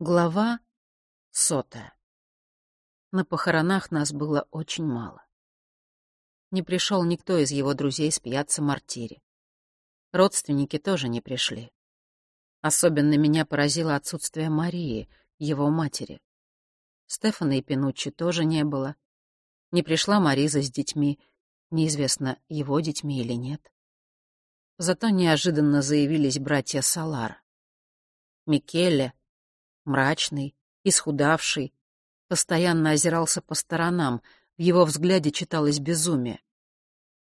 Глава сотая. На похоронах нас было очень мало. Не пришел никто из его друзей с пьяца Мартири. Родственники тоже не пришли. Особенно меня поразило отсутствие Марии, его матери. Стефана и Пинуччи тоже не было. Не пришла Мариза с детьми, неизвестно, его детьми или нет. Зато неожиданно заявились братья Салара. Микеле, мрачный, исхудавший, постоянно озирался по сторонам, в его взгляде читалось безумие.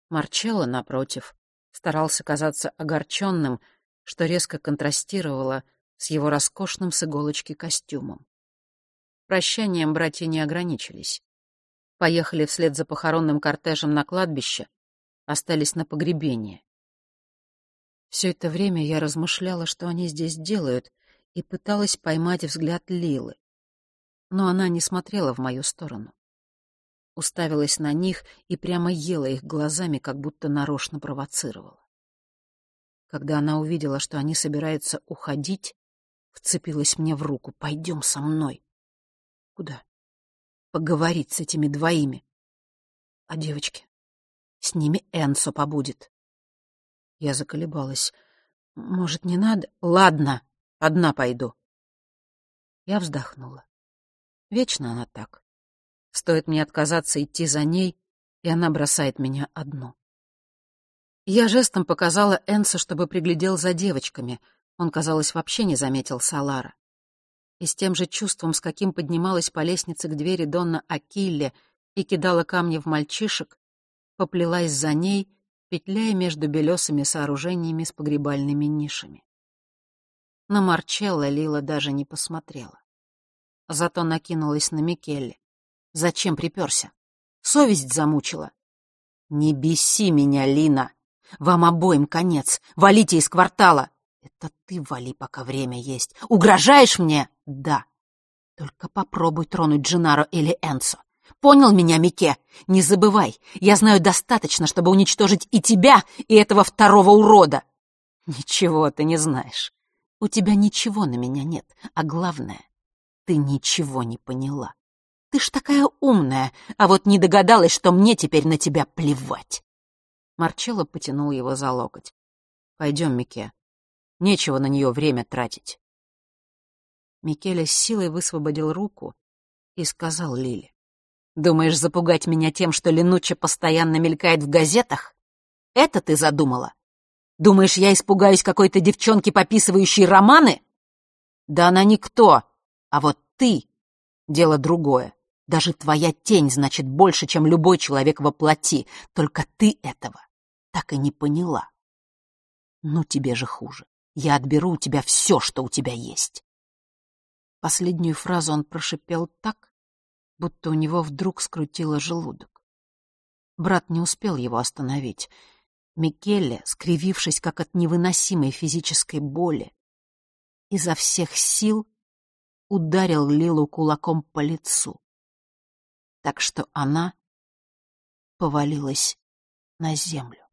Марчелло, напротив, старался казаться огорченным, что резко контрастировало с его роскошным с иголочки костюмом. Прощанием братья не ограничились. Поехали вслед за похоронным кортежем на кладбище, остались на погребение. Все это время я размышляла, что они здесь делают, и пыталась поймать взгляд Лилы. Но она не смотрела в мою сторону. Уставилась на них и прямо ела их глазами, как будто нарочно провоцировала. Когда она увидела, что они собираются уходить, вцепилась мне в руку. «Пойдем со мной». «Куда?» «Поговорить с этими двоими». «А девочки?» «С ними Энсо побудет». Я заколебалась. «Может, не надо?» «Ладно», Одна пойду. Я вздохнула. Вечно она так. Стоит мне отказаться идти за ней, и она бросает меня одну. Я жестом показала Энса, чтобы приглядел за девочками. Он, казалось, вообще не заметил Салара. И с тем же чувством, с каким поднималась по лестнице к двери Донна Акилле и кидала камни в мальчишек, поплелась за ней, петляя между белесыми сооружениями с погребальными нишами. На Марчелло Лила даже не посмотрела. Зато накинулась на Микелли. Зачем приперся? Совесть замучила. «Не беси меня, Лина! Вам обоим конец! Валите из квартала!» «Это ты вали, пока время есть! Угрожаешь мне?» «Да!» «Только попробуй тронуть Джинаро или Энсо. Понял меня, Мике? Не забывай, я знаю достаточно, чтобы уничтожить и тебя, и этого второго урода!» «Ничего ты не знаешь. У тебя ничего на меня нет, а главное, ты ничего не поняла. Ты ж такая умная, а вот не догадалась, что мне теперь на тебя плевать. Марчелло потянул его за локоть. Пойдем, Мике. Нечего на нее время тратить. Микеле с силой высвободил руку и сказал Лиле. «Думаешь запугать меня тем, что Ленуча постоянно мелькает в газетах? Это ты задумала? Думаешь, я испугаюсь какой-то девчонки, пописывающей романы? Да она никто. А вот ты — дело другое. Даже твоя тень значит больше, чем любой человек во плоти. Только ты этого так и не поняла. Ну, тебе же хуже. Я отберу у тебя все, что у тебя есть. Последнюю фразу он прошипел так, будто у него вдруг скрутило желудок. Брат не успел его остановить — Микеле, скривившись как от невыносимой физической боли, изо всех сил ударил Лилу кулаком по лицу, так что она повалилась на землю.